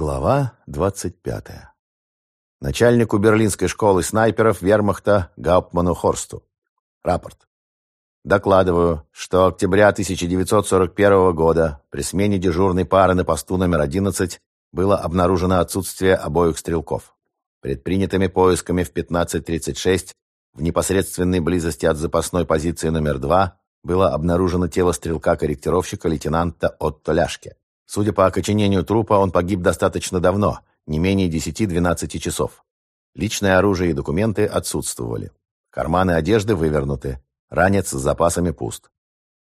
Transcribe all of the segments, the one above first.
Глава 25. Начальнику Берлинской школы снайперов вермахта Гауптману Хорсту. Рапорт. Докладываю, что октября 1941 года при смене дежурной пары на посту номер 11 было обнаружено отсутствие обоих стрелков. Предпринятыми поисками в 15.36 в непосредственной близости от запасной позиции номер 2 было обнаружено тело стрелка-корректировщика лейтенанта Отто Ляшке. Судя по окоченению трупа, он погиб достаточно давно, не менее 10-12 часов. Личное оружие и документы отсутствовали. Карманы одежды вывернуты. Ранец с запасами пуст.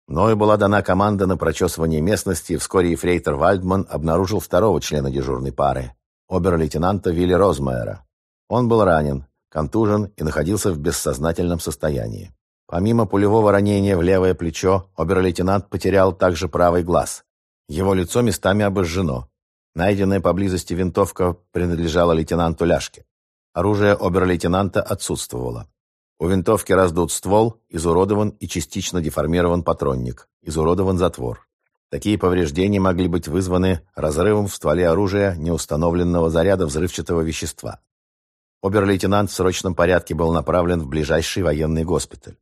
Мною была дана команда на прочесывание местности, и вскоре ефрейтор Вальдман обнаружил второго члена дежурной пары, обер-лейтенанта Вилли Розмайера. Он был ранен, контужен и находился в бессознательном состоянии. Помимо пулевого ранения в левое плечо, обер-лейтенант потерял также правый глаз. Его лицо местами обожжено. Найденная поблизости винтовка принадлежала лейтенанту Ляшке. Оружие обер-лейтенанта отсутствовало. У винтовки раздут ствол, изуродован и частично деформирован патронник, изуродован затвор. Такие повреждения могли быть вызваны разрывом в стволе оружия неустановленного заряда взрывчатого вещества. Обер-лейтенант в срочном порядке был направлен в ближайший военный госпиталь.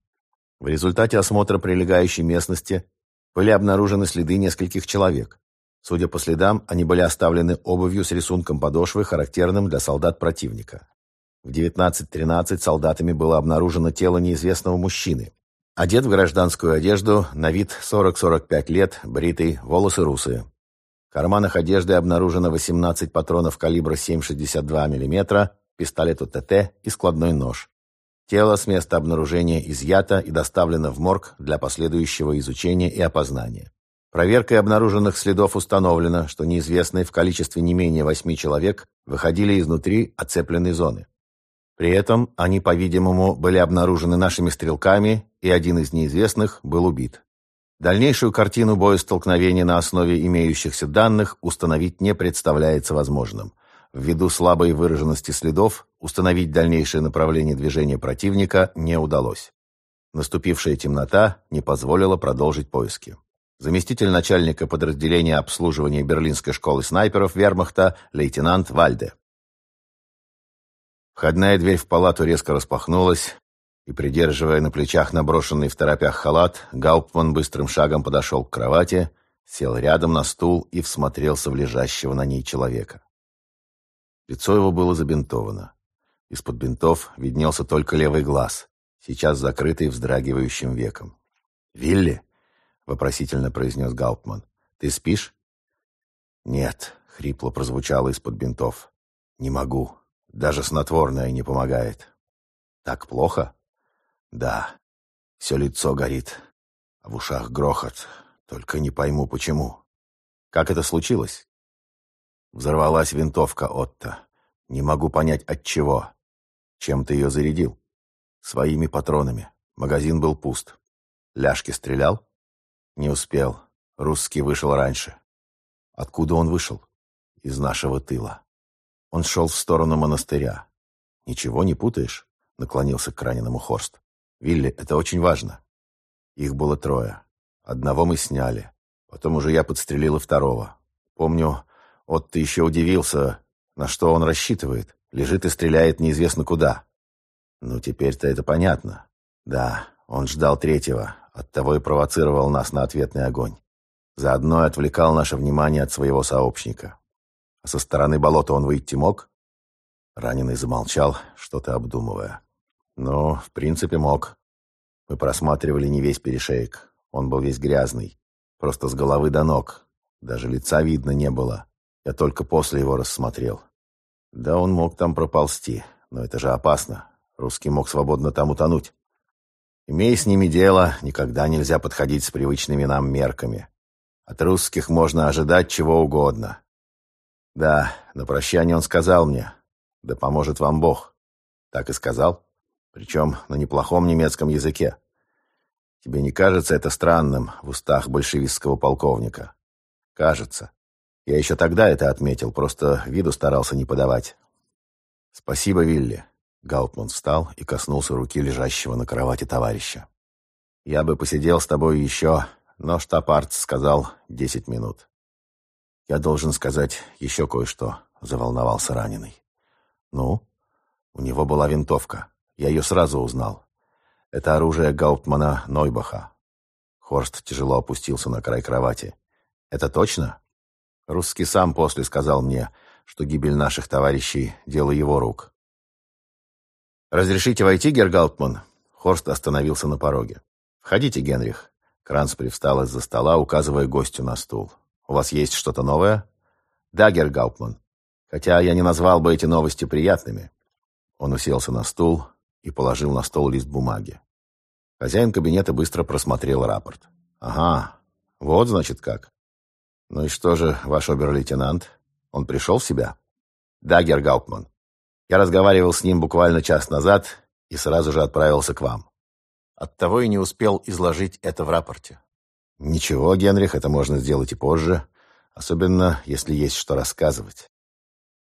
В результате осмотра прилегающей местности были обнаружены следы нескольких человек. Судя по следам, они были оставлены обувью с рисунком подошвы, характерным для солдат противника. В 19.13 солдатами было обнаружено тело неизвестного мужчины. Одет в гражданскую одежду, на вид 40-45 лет, бритый, волосы русые. В карманах одежды обнаружено 18 патронов калибра 7,62 мм, пистолет УТТ и складной нож. Тело с места обнаружения изъято и доставлено в морг для последующего изучения и опознания. Проверкой обнаруженных следов установлено, что неизвестные в количестве не менее восьми человек выходили изнутри оцепленной зоны. При этом они, по-видимому, были обнаружены нашими стрелками, и один из неизвестных был убит. Дальнейшую картину боестолкновения на основе имеющихся данных установить не представляется возможным. Ввиду слабой выраженности следов, установить дальнейшее направление движения противника не удалось. Наступившая темнота не позволила продолжить поиски. Заместитель начальника подразделения обслуживания Берлинской школы снайперов вермахта лейтенант Вальде. Входная дверь в палату резко распахнулась, и, придерживая на плечах наброшенный в торопях халат, Гауптман быстрым шагом подошел к кровати, сел рядом на стул и всмотрелся в лежащего на ней человека. Лицо его было забинтовано. Из-под бинтов виднелся только левый глаз, сейчас закрытый вздрагивающим веком. «Вилли?» — вопросительно произнес Гауптман. «Ты спишь?» «Нет», — хрипло прозвучало из-под бинтов. «Не могу. Даже снотворное не помогает». «Так плохо?» «Да. Все лицо горит. А в ушах грохот. Только не пойму, почему». «Как это случилось?» Взорвалась винтовка Отто. Не могу понять, от чего. Чем ты ее зарядил? Своими патронами. Магазин был пуст. Ляшки стрелял? Не успел. Русский вышел раньше. Откуда он вышел? Из нашего тыла. Он шел в сторону монастыря. Ничего не путаешь? Наклонился к раненому Хорст. Вилли, это очень важно. Их было трое. Одного мы сняли. Потом уже я подстрелил и второго. Помню, Отто еще удивился, на что он рассчитывает. Лежит и стреляет неизвестно куда. Ну, теперь-то это понятно. Да, он ждал третьего, оттого и провоцировал нас на ответный огонь. Заодно и отвлекал наше внимание от своего сообщника. А со стороны болота он выйти мог? Раненый замолчал, что-то обдумывая. Ну, в принципе, мог. Мы просматривали не весь перешеек. Он был весь грязный. Просто с головы до ног. Даже лица видно не было. Я только после его рассмотрел. Да, он мог там проползти, но это же опасно. Русский мог свободно там утонуть. Имея с ними дело, никогда нельзя подходить с привычными нам мерками. От русских можно ожидать чего угодно. Да, на прощание он сказал мне, да поможет вам Бог. Так и сказал, причем на неплохом немецком языке. Тебе не кажется это странным в устах большевистского полковника? Кажется. Я еще тогда это отметил, просто виду старался не подавать. «Спасибо, Вилли». Гаутман встал и коснулся руки лежащего на кровати товарища. «Я бы посидел с тобой еще, но штаб-арт сказал десять минут». «Я должен сказать еще кое-что», — заволновался раненый. «Ну?» «У него была винтовка. Я ее сразу узнал. Это оружие Гауптмана Нойбаха». Хорст тяжело опустился на край кровати. «Это точно?» Русский сам после сказал мне, что гибель наших товарищей — дело его рук. «Разрешите войти, Гергалтман?» Хорст остановился на пороге. «Входите, Генрих». Кранц привстал из-за стола, указывая гостю на стул. «У вас есть что-то новое?» «Да, Гергауптман. Хотя я не назвал бы эти новости приятными». Он уселся на стул и положил на стол лист бумаги. Хозяин кабинета быстро просмотрел рапорт. «Ага, вот, значит, как. Ну и что же, ваш обер-лейтенант? Он пришел в себя?» «Да, Гергауптман. Я разговаривал с ним буквально час назад и сразу же отправился к вам. Оттого и не успел изложить это в рапорте. Ничего, Генрих, это можно сделать и позже, особенно если есть что рассказывать.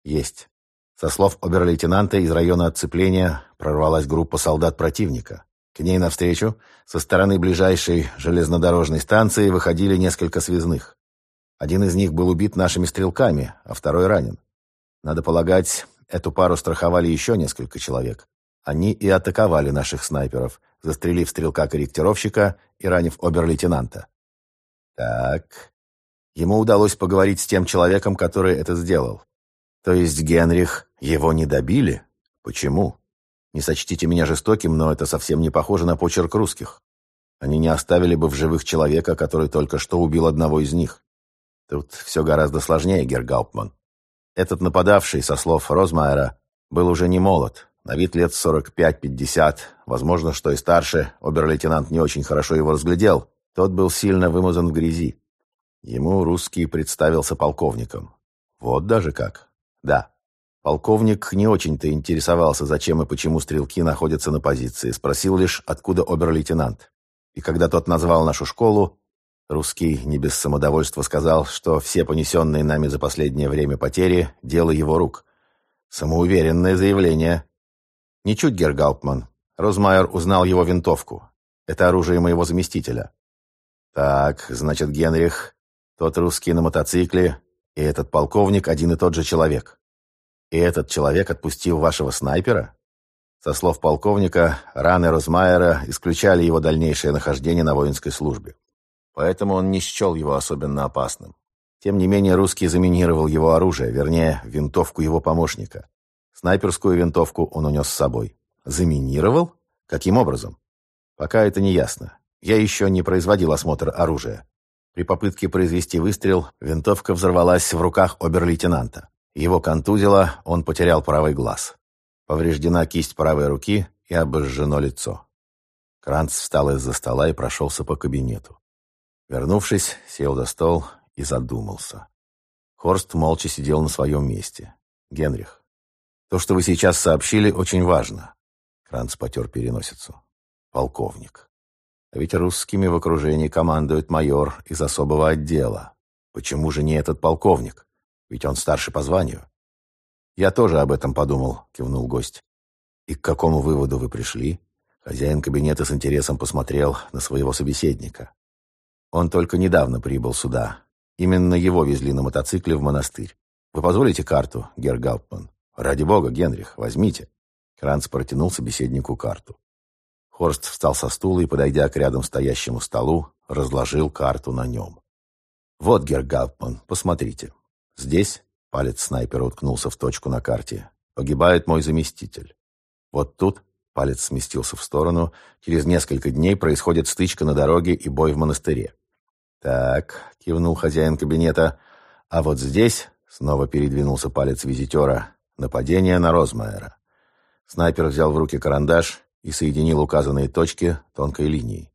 Есть. Со слов обер-лейтенанта из района отцепления прорвалась группа солдат противника. К ней навстречу со стороны ближайшей железнодорожной станции выходили несколько связных. Один из них был убит нашими стрелками, а второй ранен. Надо полагать, эту пару страховали еще несколько человек. Они и атаковали наших снайперов, застрелив стрелка-корректировщика и ранив обер-лейтенанта. Так. Ему удалось поговорить с тем человеком, который это сделал. То есть Генрих его не добили? Почему? Не сочтите меня жестоким, но это совсем не похоже на почерк русских. Они не оставили бы в живых человека, который только что убил одного из них. Тут все гораздо сложнее, Гергауптман. Этот нападавший, со слов Розмайера, был уже не молод, на вид лет 45-50, возможно, что и старше, обер-лейтенант не очень хорошо его разглядел. Тот был сильно вымазан в грязи. Ему русский представился полковником. Вот даже как. Да. Полковник не очень-то интересовался, зачем и почему стрелки находятся на позиции. Спросил лишь, откуда обер-лейтенант. И когда тот назвал нашу школу, русский не без самодовольства сказал, что все понесенные нами за последнее время потери – дело его рук. Самоуверенное заявление. Ничуть, Гергауптман. Розмайер узнал его винтовку. Это оружие моего заместителя. Так, значит, Генрих, тот русский на мотоцикле, и этот полковник один и тот же человек. И этот человек отпустил вашего снайпера? Со слов полковника, раны Розмайера исключали его дальнейшее нахождение на воинской службе. Поэтому он не счел его особенно опасным. Тем не менее, русский заминировал его оружие, вернее, винтовку его помощника. Снайперскую винтовку он унес с собой. Заминировал? Каким образом? Пока это не ясно. Я еще не производил осмотр оружия. При попытке произвести выстрел, винтовка взорвалась в руках обер-лейтенанта. Его контузило, он потерял правый глаз. Повреждена кисть правой руки и обожжено лицо. Кранц встал из-за стола и прошелся по кабинету. Вернувшись, сел за стол и задумался. Хорст молча сидел на своем месте. «Генрих, то, что вы сейчас сообщили, очень важно. Кранц потер переносицу. Полковник. А ведь русскими в окружении командует майор из особого отдела. Почему же не этот полковник? Ведь он старше по званию. Я тоже об этом подумал, кивнул гость. И к какому выводу вы пришли? Хозяин кабинета с интересом посмотрел на своего собеседника. Он только недавно прибыл сюда. Именно его везли на мотоцикле в монастырь. Вы позволите карту, Герр Гауптман? «Ради бога, Генрих, возьмите». Кранц протянул собеседнику карту. Хорст встал со стула и, подойдя к рядом стоящему столу, разложил карту на нем. «Вот, Гергауптман, посмотрите. Здесь, — палец снайпера уткнулся в точку на карте, — погибает мой заместитель. Вот тут, — палец сместился в сторону, — через несколько дней происходит стычка на дороге и бой в монастыре. «Так», — кивнул хозяин кабинета, — «а вот здесь...» — снова передвинулся палец визитера. Нападение на Розмайера. Снайпер взял в руки карандаш и соединил указанные точки тонкой линией.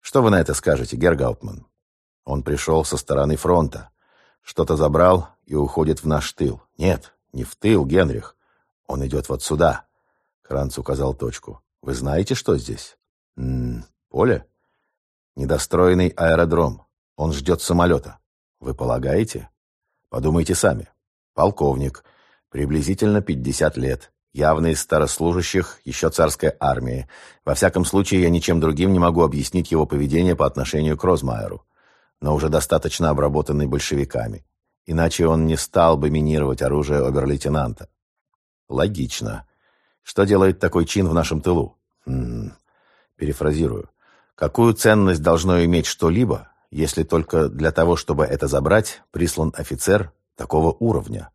«Что вы на это скажете, Гергаутман?» Он пришел со стороны фронта. Что-то забрал и уходит в наш тыл. Нет, не в тыл, Генрих. Он идет вот сюда. Кранц указал точку. Вы знаете, что здесь? М -м, поле? Недостроенный аэродром. Он ждет самолета. Вы полагаете? Подумайте сами. Полковник. Приблизительно 50 лет. Явно из старослужащих еще царской армии. Во всяком случае, я ничем другим не могу объяснить его поведение по отношению к Розмайеру. Но уже достаточно обработанный большевиками. иначе он не стал бы минировать оружие обер-лейтенанта. Логично. Что делает такой чин в нашем тылу? М -м, перефразирую. Какую ценность должно иметь что-либо, если только для того, чтобы это забрать, прислан офицер такого уровня?